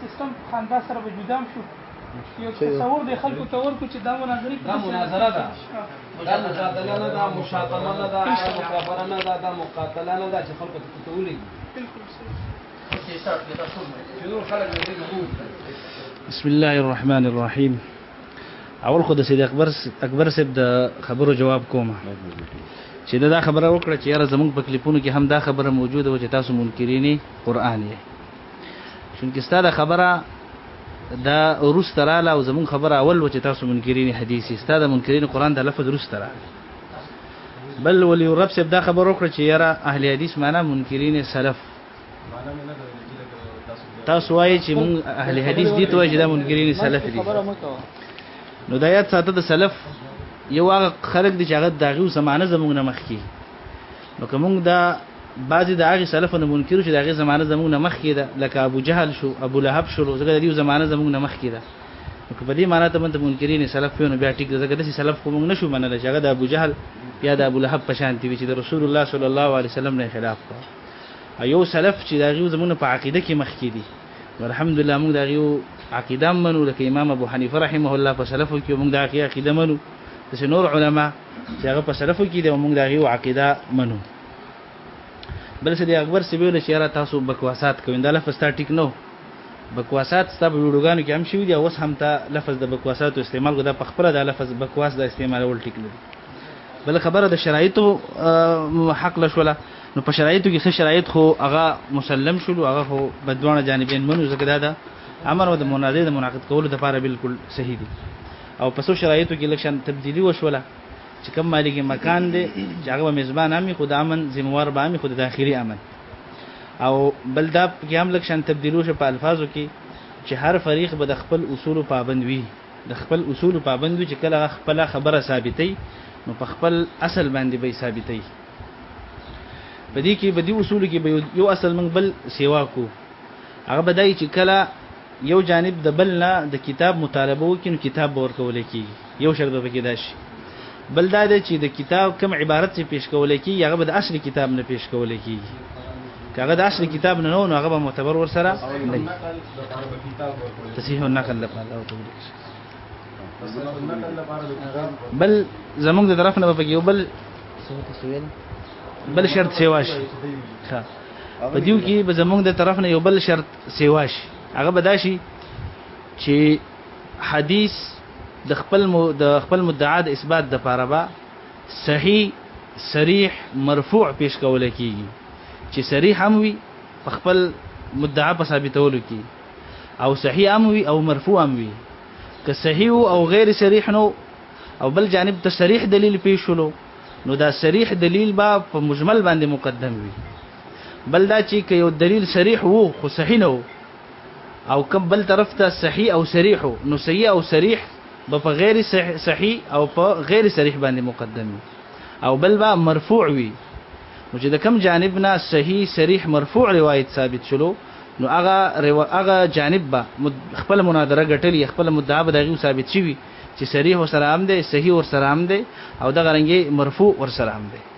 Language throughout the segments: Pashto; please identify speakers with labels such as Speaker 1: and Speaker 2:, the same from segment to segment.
Speaker 1: سیستم په خندا سره به جدام شو یو تصور د خلکو ته ورکو چې دا مناظره
Speaker 2: دا مناظره ده دا مجادله نه ده مشاطبه نه ده مکابره نه ده دا مقاتله نه ده چې خلکو ته ته ولګي
Speaker 3: بسم الله الرحمن الرحیم اول خو د سید اکبر اکبر صاحب د خبرو جواب کوم چې دا خبره وکړه چې یاره زمونږ په کلیپونو کې هم دا خبره موجوده و چې تاسو منکرینی قران یې چونکه ستاره خبره دا روس تراله او زمون خبره اول و چې تاسو منکرین حدیث ستاده منکرین قران د لفظ روس تراله بل ولی رب سب دا خبر وکړه چې یاره اهل حدیث معنا منکرین سلف تاسو وایي چې مون اهل حدیث دي ته وایي چې دا منکرین سلف دي نو دا یاد ساته د سلف یو هغه خلک دي چې هغه داغي او سمانه زمونږ نه مخکي نو که موږ دا بعضې د هغې سلفو نه منکرو چې د هغې زمانه زموږ نه مخکې ده لکه ابو جهل شو ابو لهب شولو ځکه د دې زمانه زموږ نه مخکې ده نو که په دې معنا ته موږ ته منکرین سلف یو نو بیا ټیک ده ځکه داسې سلف خو موږ نه شو منلی چې هغه د ابو جهل یا د ابو لهب په شانتې وي چې د رسول الله صلی الله علیه وسلم نه خلاف کوه او یو سلف چې د هغې زموږ په عقیده کې مخکې دي نو الحمدلله موږ د هغې عقیده هم منو لکه امام ابو حنیفه رحمه الله په سلفو کې موږ د هغې عقیده منو داسې نور علما چې هغه په سلفو کې دی او موږ د هغې عقیده منو بل څه دی اکبر سی ویل چې یاره تاسو بکواسات کوئ دا لفظ تا ټیک نه بکواسات ستا په ویډیوګانو کې هم شوي دي اوس هم ته لفظ د بکواساتو استعمال کو دا په خپله دا لفظ بکواس دا استعمالول ټیک نه دی بل خبره د شرایطو حق له شوله نو په شرایطو کې څه شرایط خو هغه مسلم شول هغه خو بدوانه جانبین منو ځکه دا ده امر او د مناظره د مناقض کولو لپاره بالکل صحیح دي او په څو شرایطو کې لږ شان تبدیلي وشوله چې کوم مالګې مکان دی چې هغه به میزبان هم وي خو د امن ذموار به هم وي خو د داخلي امن او بل دا کې هم لږ شان تبدیلي وشو په الفاظو کې چې هر فریق به د خپل اصولو پابند وي د خپل اصولو پابند وي چې کله خپل خبره ثابتې نو په خپل اصل باندې به ثابتې په دې کې به دي اصول کې به یو اصل من بل سیوا کو هغه بدای چې کله یو جانب د بل نه د کتاب مطالبه وکړي نو کتاب به ورکول کېږي، یو شرط به پکې دا شي. بل دا دی چې د کتاب کوم عبارت چې پېش کول کېږي هغه به د اصلي کتاب نه پېش کول کېږي، که هغه د اصلي کتاب نه نه و نو هغه به معتبر ورسره نه وي. تصحیح النقل لپاره بل زمونږ د طرف نه به پکې یو بل بل شرط سیوا شي په دیو کې به زمونږ د طرف نه یو بل شرط سیوا شي هغه به دا شي چې حدیث د خپل د خپل مدعا د اثبات د پاره به صحیح صریح مرفوع پیش کول کیږي چې صریح هم وي په خپل مدعا په ثابتولو کې او صحیح هم وي او مرفوع هم وي که صحیح او غیر صریح نو او بل جانب ته صریح دلیل پیش شلو نو دا صریح دلیل با په مجمل باندې مقدم وي بل دا چې که یو دلیل صریح وو خو صحیح نه وو او که بل طرف ته صحیح او صریح وو نو صحیح او صریح به په غیر صحیح او په غیر صریح باندې مقدم وي او بل به مرفوع وي نو چې د کم جانب نه صحیح صریح مرفوع روایت ثابت شلو نو هغه هغه جانب به خپل مناظره غټلی خپل مدعا به دغه ثابت شي چې صریح او سلام دی صحیح او سلام دی او دغه رنګي مرفوع او سلام دی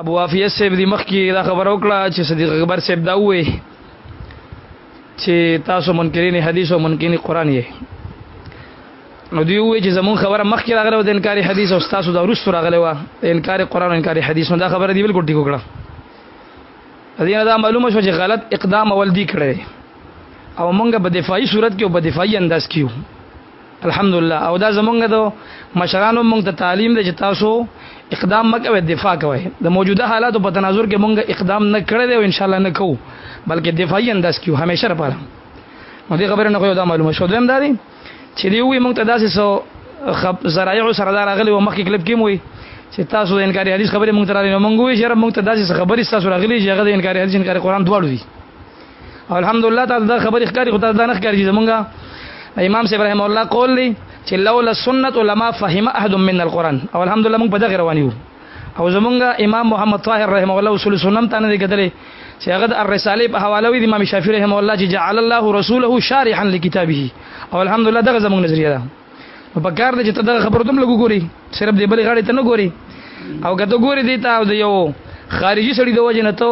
Speaker 4: ابو عافیه صاحب دی مخ کې دا خبر وکړه چې صدیق اکبر صاحب دا وې چې تاسو منکرین حدیث او منکرین قران یې نو دی وې چې زمون خبره مخ کې راغله د انکار حدیث او تاسو دا ورسره راغله و انکار قران او انکار حدیث نو دا خبره دی بالکل ټیک وکړه دینه دا معلومه شو چې غلط اقدام اول دی کړی او مونږ په دفاعي صورت کې او په دفاعي انداز کې الحمدلله او دا زمونږ د مشرانو مونږ ته تعلیم دی چې تاسو اقدام مکوئ دفاع کوئ د موجوده حالاتو په تناظر کې مونږ اقدام نه کړی دی او ان شاء الله نه کوو بلکې دفاعي انداز کیو همیشه لپاره نو دې خبره نه خو دا معلومه شو دویم دا دی چې دی وی مونږ ته داسې سو خب زرایع سره دا راغلی و مخکې کلب کې موي چې تاسو د انکاري حدیث خبره مونږ ته راغلی نو مونږ وی چې مونږ ته داسې خبرې تاسو راغلی چې هغه د انکاري حدیث انکاري قران دواړو دي او الحمدلله تاسو دا خبرې ښکاری خو تاسو دا نه ښکاری چې زمونږه امام صاحب رحم الله قول دی چې لولا سنت علما فهم احد من القران او الحمدلله موږ په دغه روان یو او زمونږه امام محمد طاهر رحم الله اصول سنن ته نه دی کتلې چې هغه د الرساله په حواله وی د امام شافعي رحم الله چې جعل الله رسوله شارحا لكتابه او الحمدلله دغه زمونږ نظریه ده نو په کار دی چې ته دغه خبرو تم لګو ګوري صرف دې بلې غاړې ته نه ګوري او که ته ګوري دی ته او د یو خارجي سړي د وجه نه ته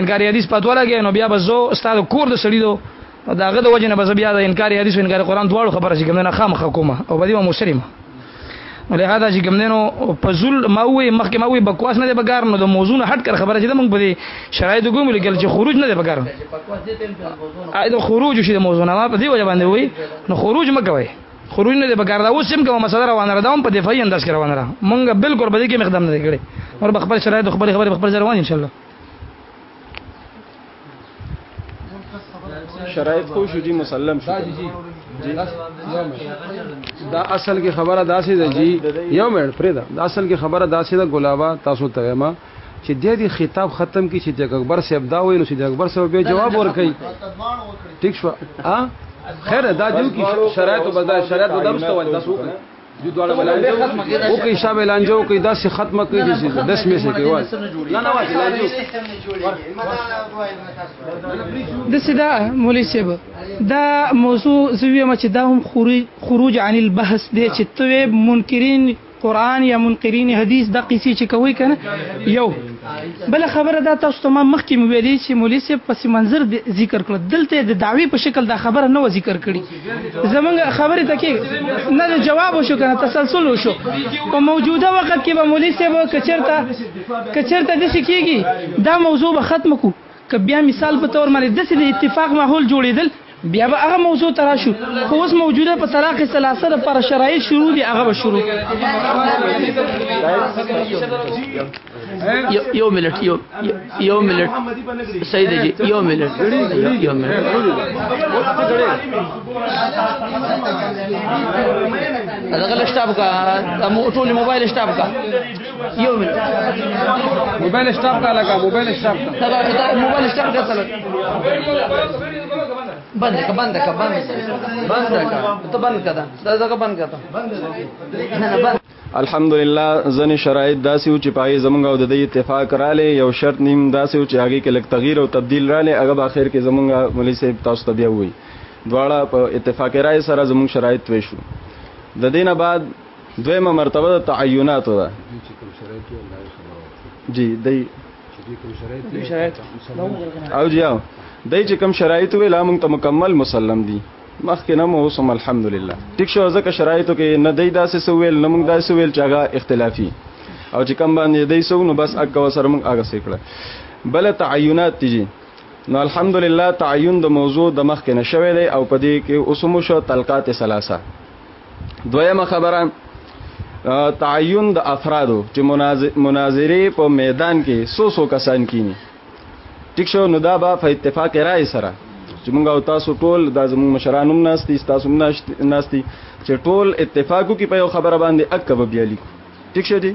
Speaker 4: انکاري حدیث پاتوا لګې نو بیا به زه استاد کور د سړي دو داغه د وجه نه به بیا د انکاري حدیث او انکاري قران دواړو خبره چې کومه خام حکومه او بدی ما مسلمه ولهدا چې ګمنو په زول ما وې مخکې ما وې بکواس نه دی بګار نو د موضوع نه هټ کر خبره چې موږ په دې شرایط کوم لیکل چې خروج نه دی بګار دا خروج شي د موضوع نه ما په دې وجه باندې وې نو خروج مکوي خروج نه دی بګار دا اوس هم کوم مسله روانه را دوم په دفاعي انداز کې روانه را مونږ بالکل به دې کې مقدم نه کړي مور به خپل شرایط خپل خبره خپل روان ان شاء الله
Speaker 2: شرایط خو شو دي مسلم شو دا اصل کې خبره داسې ده جی یو منټ پرې ده دا اصل کې خبره داسې ده ګلابا تاسو ته ما چی دی دی خطاب ختم کی صدیق اکبر صاحب دا وای نو صدیق اکبر صاحب به جواب ورکړي ټیک شو ها خیر دا دیو کی شرایط بدا شرایط بدا مستوال دا سو دی دواړه ملانجه او کې شابه لانجه او کې دا سه ختمه کوي دي سه دس می سه کوي وای نه نه وای لانجه
Speaker 1: د سدا مولوی صاحب دا موضوع زویه مچ دا هم خروج عن البحث دی چې توې منکرین قران یا منکرین حدیث د قصې چې کوي کنه یو بل خبره دا تاسو ته ما مخکې مو ویلې چې مولوی صاحب پس منظر ذکر کړ دلته د دعوی په شکل دا خبره نه ذکر کړي زمونږ خبره ته کې نه جواب وشو کنه تسلسل وشو په موجوده وخت کې به مولوی صاحب کچرته کچرته د سکیږي دا موضوع به ختم کو که بیا مثال په تور باندې داسې د اتفاق ماحول جوړېدل بیا به هغه موضوع ته راشو خو اوس موجوده په طلاق ثلاثه لپاره شرایط شروع دي هغه به شروع
Speaker 5: یو منټ یو یو منټ صحیح دی یو منټ یو منټ دا غل سٹاپ کا ټول موبایل سٹاپ کا یو منټ
Speaker 2: موبایل سٹاپ کا لگا موبایل سٹاپ کا
Speaker 5: موبایل سٹاپ کا سره بند کا بند کا بند بند کا ته بند کا دا زګه بند کا بند نه بند
Speaker 6: الحمدلله ځنې شرایط داسې و چې پای زمونږ او د دې اتفاق رااله یو شرط نیم داسې و چې هغه کې لک تغییر او تبديل رااله هغه په اخر کې زمونږ مولوی صاحب تاسو ته بیا وایي دواړه په اتفاق رائے سره زموږ شرایط وې شو د دینه بعد دویمه مرتبه د تعینات ده جی دی او جی او دای چې کم شرایط وې لا مونږ ته مکمل مسلم دي مخکې نه مو سم الحمدلله ټیک شو ځکه شرایطو کې نه دی داسې سویل نه مونږ داسې ویل چې هغه اختلافي او چې کم باندې دی سو نو بس اګه وسره مونږ هغه سیکړه بل تعینات تیجی نو الحمدلله تعین د موضوع د مخ کې نشوي دی او پدې کې اوسمو شو تلقات ثلاثه دویمه خبره تعین د افرادو چې مناظره په میدان کې سو سو کسان کینی ټیک شو نو دا به په اتفاق رائے سره چې موږ او تاسو ټول د زموږ مشرانوم ناشتي تاسو هم ناشتي چې ټول اتفاقو کې په یو خبره باندې اکه به بیا لیکو ټیک شو دي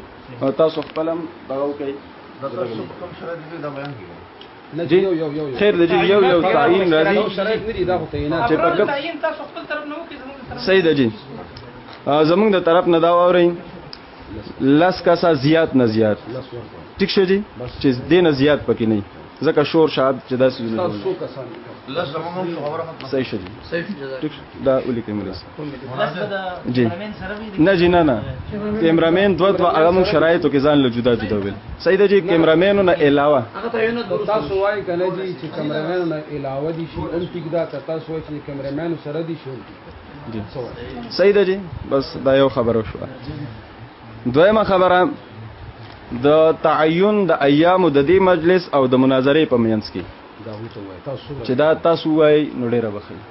Speaker 6: تاسو خپلم دغه کوي
Speaker 2: جی
Speaker 6: خیر دی جی یو یو تعین راځي چې په کوم تعین
Speaker 1: تاسو خپل طرف نه وکړئ زموږ طرف
Speaker 6: صحیح دی جی زموږ د طرف نه دا وورئ لس کسا زیات نه زیات ټیک شو جی چې دینه زیات پکې نه ځکه شور شاد چې دا سيزونه
Speaker 2: لس زموږ خبره
Speaker 6: صحیح شو جی
Speaker 5: صحیح جزاک
Speaker 6: دا ولیکې ملس جی نه جی نه نه کیمرامین دوه دوه هغه مو شرایطو کې ځان له جدا جدا ویل سید جی کیمرامینو نه علاوه
Speaker 2: تاسو وایي کنه جی چې کیمرامینو نه علاوه دي شي ان ټیک دا تاسو وایي چې کیمرامینو سره دي شي
Speaker 6: جی سید جی بس دا یو خبره شو دویمه خبره د تعین د ایامو د دې مجلس او د مناظره په مینس کې چې دا تاسو وای نو ډیره بخیر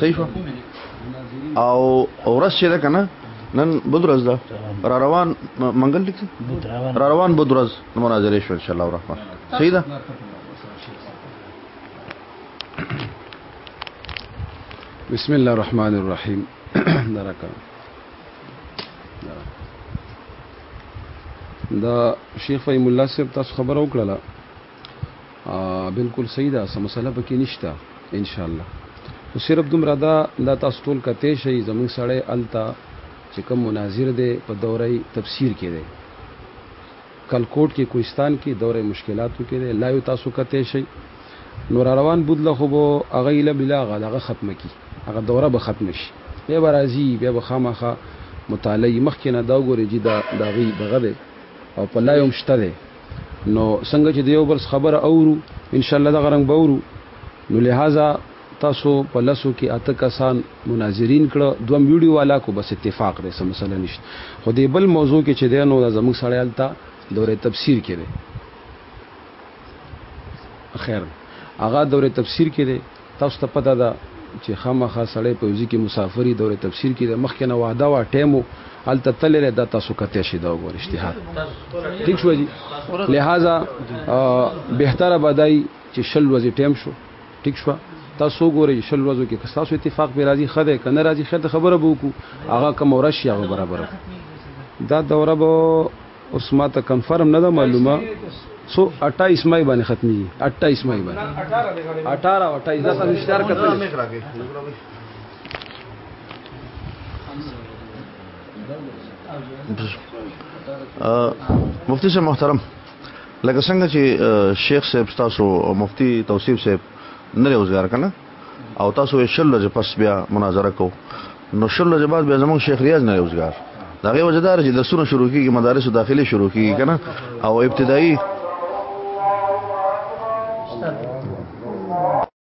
Speaker 6: صحیح
Speaker 7: شو او اورس چې ده کنه نن بدرز ده را روان منګل لیکي را روان بدرز مناظره شو ان شاء الله الرحمن صحیح ده
Speaker 2: بسم الله الرحمن الرحيم درکا دا شیخ فهیم الله صاحب تاسو خبر او کړله بالکل صحیح ده سم مسله پکې نشته ان شاء الله خو صرف دومره دا دا تاسو ټول کته شي زمون سړی التا چې کوم مناظر دی په دوره تفسیر کې دی کلکوټ کې کوهستان کې دوره مشکلاتو کې دی لایو تاسو کته شي نور روان بودله خو به هغه اله بلا غا دغه ختمه کی هغه دوره به ختم شي بیا به راځي بیا به خامخه مطالعه مخکې نه دا وګوري چې دا دغه دغه دی او په لایو مشته دی نو څنګه چې د یو بل خبره اورو ان شاء الله دغه رنګ به اورو نو لہذا تاسو په لسو کې اته کسان مناظرین کړه دوم ویډیو والا کو بس اتفاق دی سم مسله نشته خو دې بل موضوع کې چې دی نو د زموږ سړی هلته دوره تفسیر کې دی خیر هغه دوره تفسیر کې دی تاسو ته پته ده چی خامخا سړی په یو ځی کی مسافر یی دوره تفسیر کی ده مخکی نه وعده وه ټیم وو هلته تللی دی دا تاسو کتای شی دا وګوری اشتهار ټیک شو جی لهذا بهتره به دای چی شل ورځې ټیم شو ټیک شو تاسو ګورئ شل ورځو کې که تاسو اتفاق به راځي ښه دی که نه راځي خیر د خبره به وکړو هغه کوم ورځ شي هغه برابره دا دوره به اوس ما ته کنفرم نه ده معلومه سو 28 مې باندې ختمي 28 مې باندې 18 او 28 دا تاسو اشتهار کتل
Speaker 7: مفتی صاحب محترم لکه څنګه چې شیخ صاحب تاسو مفتی توصیف صاحب نه روزګار کنه او تاسو شل ورځې پس بیا مناظره کو نو شل ورځې بعد بیا زموږ شیخ ریاض نه روزګار دا غي وجدار چې درسونه شروع کیږي مدارس داخلي شروع کیږي کنه او ابتدایي